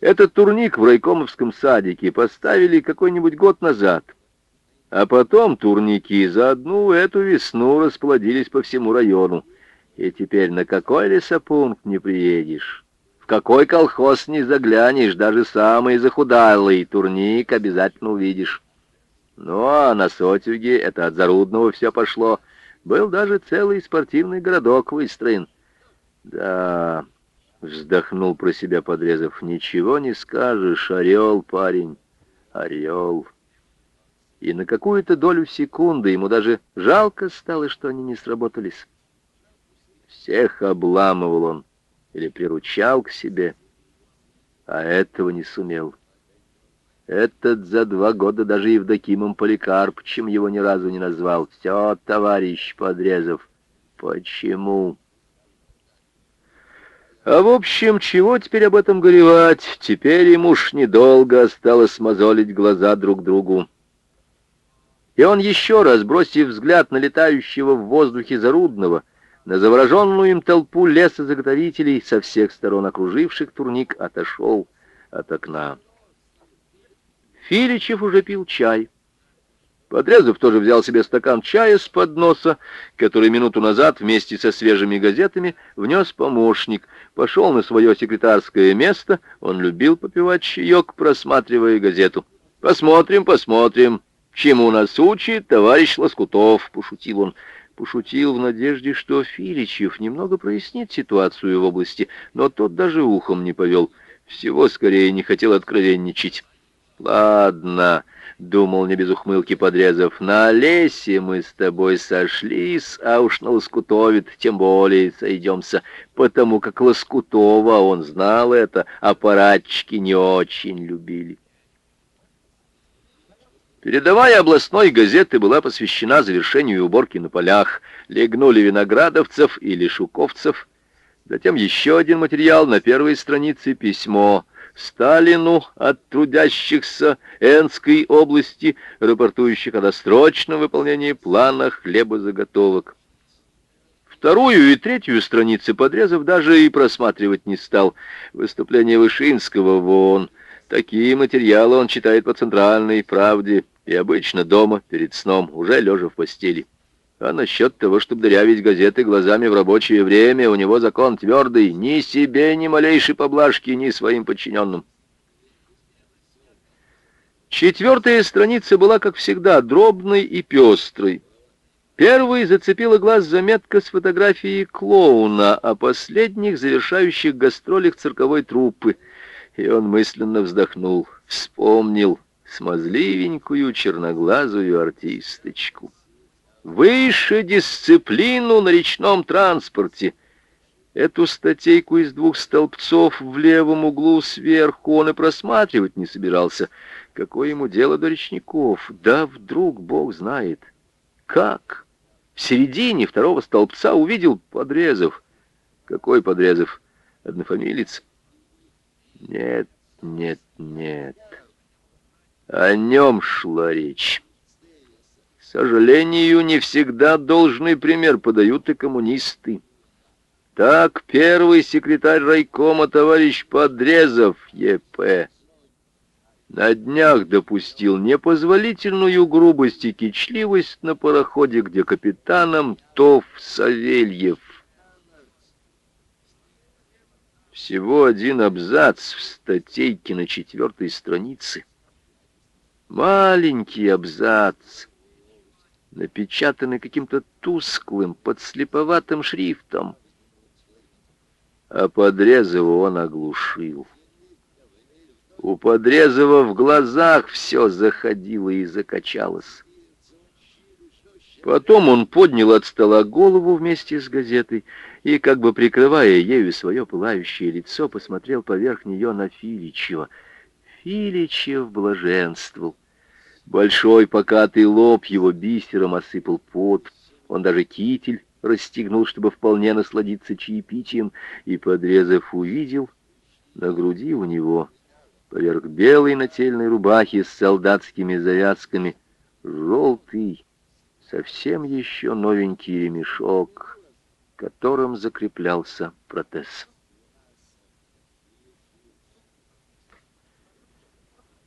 Этот турник в райкомовском садике поставили какой-нибудь год назад. А потом турники за одну эту весну расплодились по всему району. И теперь на какой лесопункт не приедешь? В какой колхоз не заглянешь, даже самый захудалый турник обязательно увидишь. Ну, а на Сотюге это от Зарудного все пошло. Был даже целый спортивный городок выстроен. Да, вздохнул про себя подрезав, ничего не скажешь, орел, парень, орел. И на какую-то долю секунды ему даже жалко стало, что они не сработались. Всех обламывал он или приручал к себе, а этого не сумел. Этот за два года даже Евдокимом Поликарпычем его ни разу не назвал. Все, товарищ Подрезов, почему? А в общем, чего теперь об этом горевать? Теперь ему уж недолго осталось мозолить глаза друг другу. И он еще раз, бросив взгляд на летающего в воздухе Зарудного, на завороженную им толпу лесозаготовителей, со всех сторон окруживших турник, отошел от окна. Филичев уже пил чай. Подрезов тоже взял себе стакан чая с подноса, который минуту назад вместе со свежими газетами внес помощник. Пошел на свое секретарское место, он любил попивать чаек, просматривая газету. «Посмотрим, посмотрим, чему нас учит товарищ Лоскутов», — пошутил он. Пошутил в надежде, что Филичев немного прояснит ситуацию в области, но тот даже ухом не повел. Всего скорее не хотел откровенничать. «Ладно», — думал не без ухмылки подрезав, — «на лесе мы с тобой сошлись, а уж на Лоскутове тем более сойдемся, потому как Лоскутова, он знал это, аппаратчики не очень любили». Передовая областной газеты была посвящена завершению уборки на полях. Легнули виноградовцев или шуковцев. Затем еще один материал на первой странице письмо Сталину от трудящихся Энской области, рапортующих о досрочном выполнении плана хлебозаготовок. Вторую и третью страницы подрезов даже и просматривать не стал. Выступление Вышинского вон. Такие материалы он читает по центральной правде и обычно дома, перед сном, уже лежа в постели. А насчет того, чтобы дырявить газеты глазами в рабочее время, у него закон твердый, ни себе, ни малейшей поблажки, ни своим подчиненным. Четвертая страница была, как всегда, дробной и пестрой. Первой зацепила глаз заметка с фотографией клоуна о последних завершающих гастролях цирковой труппы, и он мысленно вздохнул, вспомнил смазливенькую черноглазую артисточку. Выше дисциплину на речном транспорте. Эту статейку из двух столбцов в левом углу сверху он и просматривать не собирался. Какое ему дело до речников? Да вдруг Бог знает. Как? В середине второго столбца увидел Подрезов. Какой Подрезов? Однофамилец? Нет, нет, нет. О нем шла речь сожалению, не всегда должный пример подают и коммунисты. Так первый секретарь райкома товарищ Подрезов Е.П. на днях допустил непозволительную грубость и кичливость на пароходе, где капитаном Тов Савельев. Всего один абзац в статейке на четвертой странице. Маленький абзац напечатаны каким-то тусклым, подслеповатым шрифтом. А Подрезова он оглушил. У Подрезова в глазах все заходило и закачалось. Потом он поднял от стола голову вместе с газетой и, как бы прикрывая ею свое пылающее лицо, посмотрел поверх нее на Филичева. Филичев блаженствовал. Большой покатый лоб его бисером осыпал пот. Он даже китель расстегнул, чтобы вполне насладиться чаепитием, и, подрезав, увидел на груди у него, поверх белой нательной рубахи с солдатскими завязками, желтый, совсем еще новенький ремешок, которым закреплялся протез.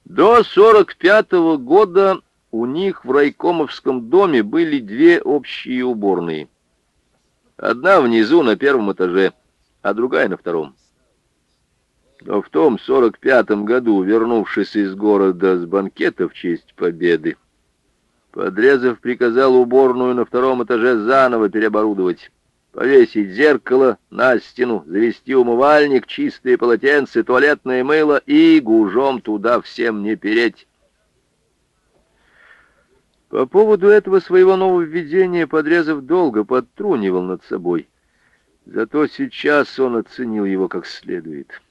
До 45-го года у них в райкомовском доме были две общие уборные. Одна внизу на первом этаже, а другая на втором. Но в том 45-м году, вернувшись из города с банкета в честь победы, Подрезов приказал уборную на втором этаже заново переоборудовать, повесить зеркало на стену, завести умывальник, чистые полотенца, туалетное мыло и гужом туда всем не переть. По поводу этого своего нововведения Подрезов долго подтрунивал над собой. Зато сейчас он оценил его как следует.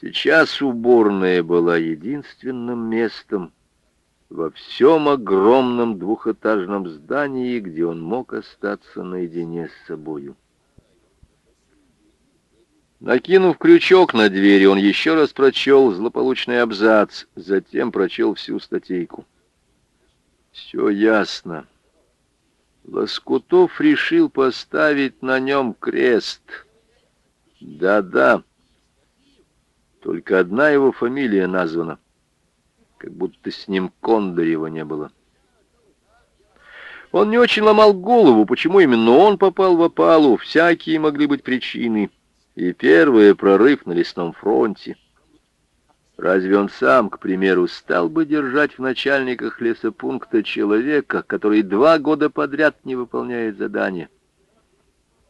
Сейчас уборная была единственным местом во всем огромном двухэтажном здании, где он мог остаться наедине с собою. Накинув крючок на двери, он еще раз прочел злополучный абзац, затем прочел всю статейку. Все ясно. Лоскутов решил поставить на нем крест. Да-да, только одна его фамилия названа, как будто с ним Кондарева не было. Он не очень ломал голову, почему именно он попал в опалу, всякие могли быть причины. И первый прорыв на лесном фронте. Разве он сам, к примеру, стал бы держать в начальниках лесопункта человека, который два года подряд не выполняет задания?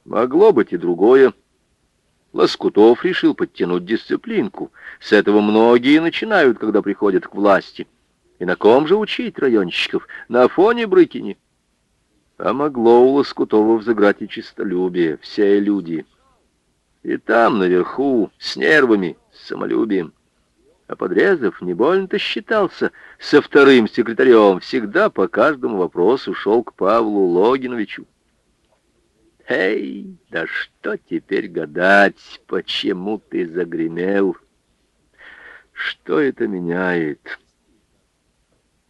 Могло быть и другое. Лоскутов решил подтянуть дисциплинку. С этого многие начинают, когда приходят к власти. И на ком же учить районщиков? На фоне Брыкини. А могло у Лоскутова взыграть и чистолюбие, все люди. И там, наверху, с нервами, с самолюбием. А Подрезов не больно-то считался со вторым секретарем, всегда по каждому вопросу шел к Павлу Логиновичу. Эй, да что теперь гадать, почему ты загремел? Что это меняет?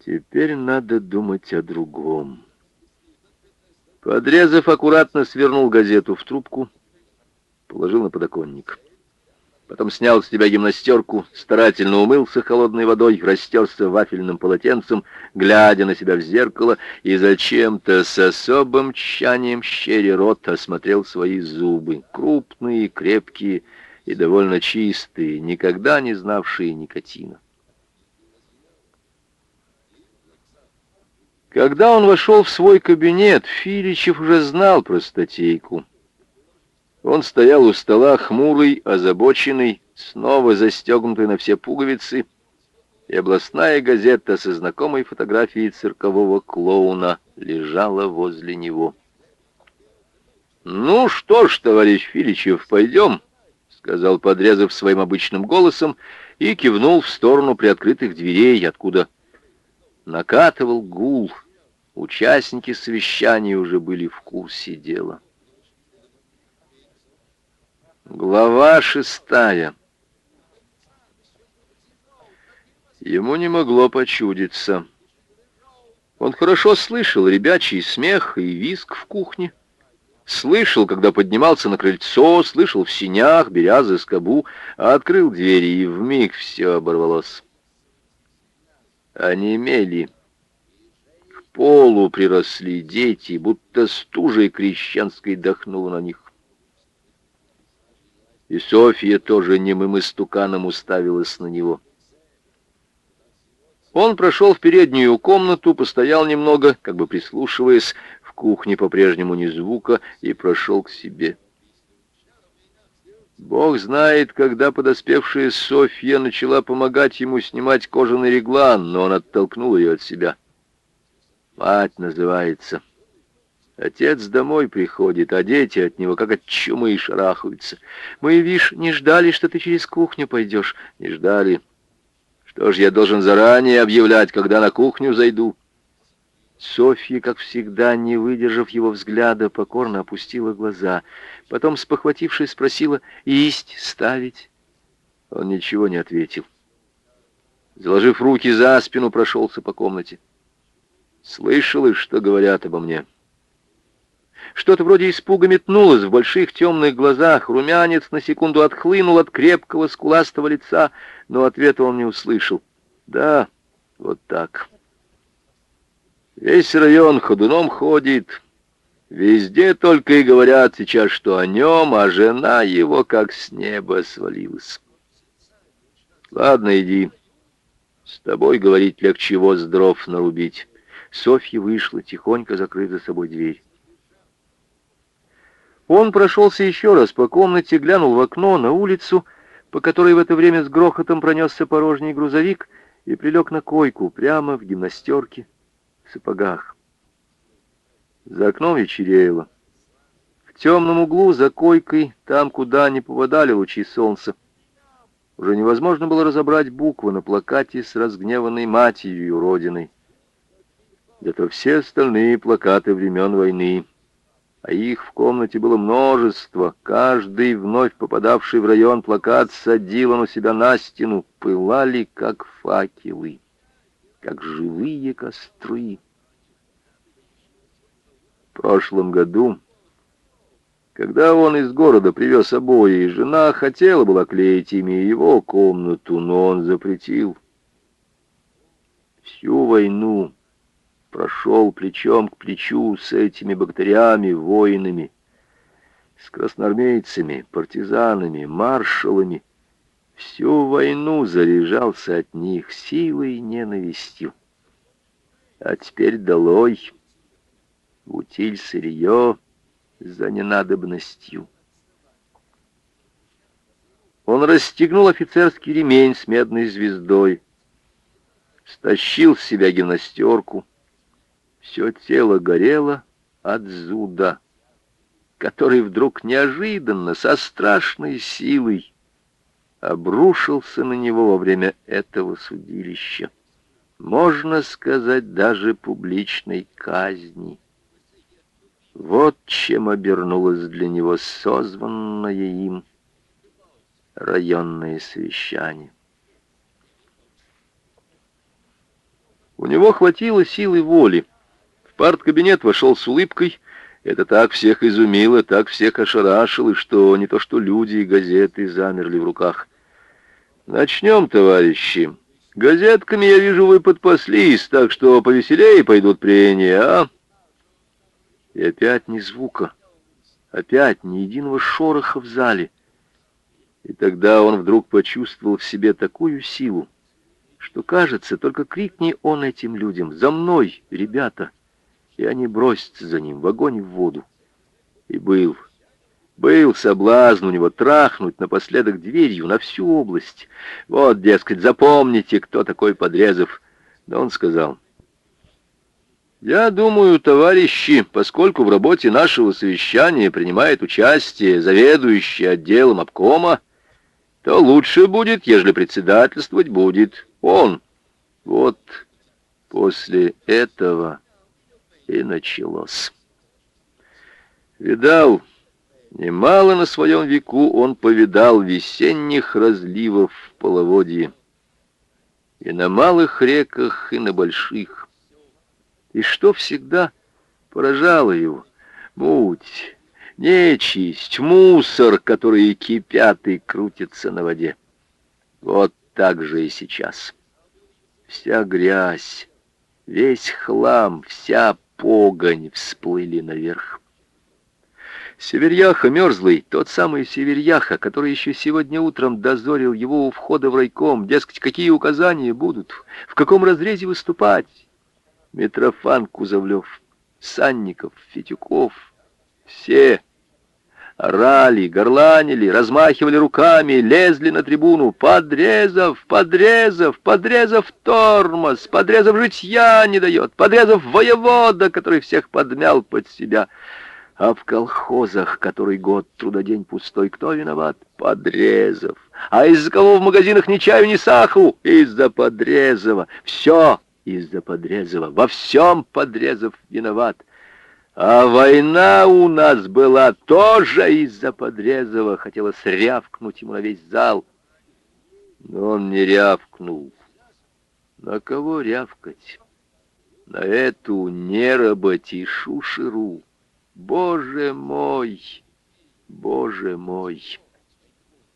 Теперь надо думать о другом. Подрезав, аккуратно свернул газету в трубку, положил на подоконник. Потом снял с себя гимнастерку, старательно умылся холодной водой, растерся вафельным полотенцем, глядя на себя в зеркало, и зачем-то с особым тщанием щери рот осмотрел свои зубы, крупные, крепкие и довольно чистые, никогда не знавшие никотина. Когда он вошел в свой кабинет, Филичев уже знал про статейку. Он стоял у стола, хмурый, озабоченный, снова застегнутый на все пуговицы, и областная газета со знакомой фотографией циркового клоуна лежала возле него. «Ну что ж, товарищ Филичев, пойдем», — сказал подрезав своим обычным голосом и кивнул в сторону приоткрытых дверей, откуда накатывал гул. Участники совещания уже были в курсе дела. Глава шестая. Ему не могло почудиться. Он хорошо слышал ребячий смех и визг в кухне. Слышал, когда поднимался на крыльцо, слышал в синях, беря за скобу, открыл двери, и вмиг все оборвалось. Они мели. К полу приросли дети, будто стужей крещенской дохнула на них. И Софья тоже немым истуканом уставилась на него. Он прошел в переднюю комнату, постоял немного, как бы прислушиваясь, в кухне по-прежнему ни звука, и прошел к себе. Бог знает, когда подоспевшая Софья начала помогать ему снимать кожаный реглан, но он оттолкнул ее от себя. «Мать называется». Отец домой приходит, а дети от него как от чумы шарахаются. Мы, вишь, не ждали, что ты через кухню пойдешь. Не ждали. Что ж, я должен заранее объявлять, когда на кухню зайду. Софья, как всегда, не выдержав его взгляда, покорно опустила глаза. Потом, спохватившись, спросила, «Исть ставить?» Он ничего не ответил. Заложив руки за спину, прошелся по комнате. Слышал, что говорят обо мне?» Что-то вроде испуга метнулось в больших темных глазах. Румянец на секунду отхлынул от крепкого скуластого лица, но ответа он не услышал. Да, вот так. Весь район ходуном ходит. Везде только и говорят сейчас, что о нем, а жена его как с неба свалилась. Ладно, иди. С тобой говорить легче воз дров нарубить. Софья вышла, тихонько закрыв за собой дверь. Он прошелся еще раз по комнате, глянул в окно на улицу, по которой в это время с грохотом пронесся порожний грузовик, и прилег на койку прямо в гимнастерке, в сапогах. За окном вечерело. В темном углу за койкой, там, куда не поводали лучи солнца, уже невозможно было разобрать буквы на плакате с разгневанной матерью Родиной. Зато все остальные плакаты времен войны а их в комнате было множество. Каждый вновь попадавший в район плакат садил он у себя на стену, пылали, как факелы, как живые костры. В прошлом году, когда он из города привез обои, жена хотела была клеить ими его комнату, но он запретил. Всю войну прошел плечом к плечу с этими бактериями, воинами, с красноармейцами, партизанами, маршалами. Всю войну заряжался от них силой и ненавистью. А теперь долой, утиль сырье за ненадобностью. Он расстегнул офицерский ремень с медной звездой, стащил с себя гимнастерку, все тело горело от зуда, который вдруг неожиданно, со страшной силой, обрушился на него во время этого судилища. Можно сказать, даже публичной казни. Вот чем обернулось для него созванное им районное совещание. У него хватило силы воли парткабинет вошел с улыбкой. Это так всех изумило, так всех ошарашило, что не то что люди и газеты замерли в руках. «Начнем, товарищи. Газетками, я вижу, вы подпаслись, так что повеселее пойдут прения, а?» И опять ни звука, опять ни единого шороха в зале. И тогда он вдруг почувствовал в себе такую силу, что, кажется, только крикни он этим людям «За мной, ребята!» И они бросятся за ним в огонь и в воду. И был, был соблазн у него трахнуть напоследок дверью на всю область. Вот, дескать, запомните, кто такой Подрезов. Но он сказал, «Я думаю, товарищи, поскольку в работе нашего совещания принимает участие заведующий отделом обкома, то лучше будет, ежели председательствовать будет он. Вот после этого и началось. Видал, немало на своем веку он повидал весенних разливов в половодье. И на малых реках, и на больших. И что всегда поражало его? Муть, нечисть, мусор, которые кипят и крутятся на воде. Вот так же и сейчас. Вся грязь, весь хлам, вся погонь всплыли наверх. Северяха мерзлый, тот самый Северяха, который еще сегодня утром дозорил его у входа в райком, дескать, какие указания будут, в каком разрезе выступать. Митрофан Кузовлев, Санников, Фетюков, все орали, горланили, размахивали руками, лезли на трибуну. Подрезов, подрезов, подрезов тормоз, подрезов житья не дает, подрезов воевода, который всех подмял под себя. А в колхозах, который год трудодень пустой, кто виноват? Подрезов. А из-за кого в магазинах ни чаю, ни саху? Из-за Подрезова. Все из-за Подрезова. Во всем Подрезов виноват. А война у нас была тоже из-за Подрезова. Хотела срявкнуть ему на весь зал. Но он не рявкнул. На кого рявкать? На эту неработи шушеру. Боже мой! Боже мой!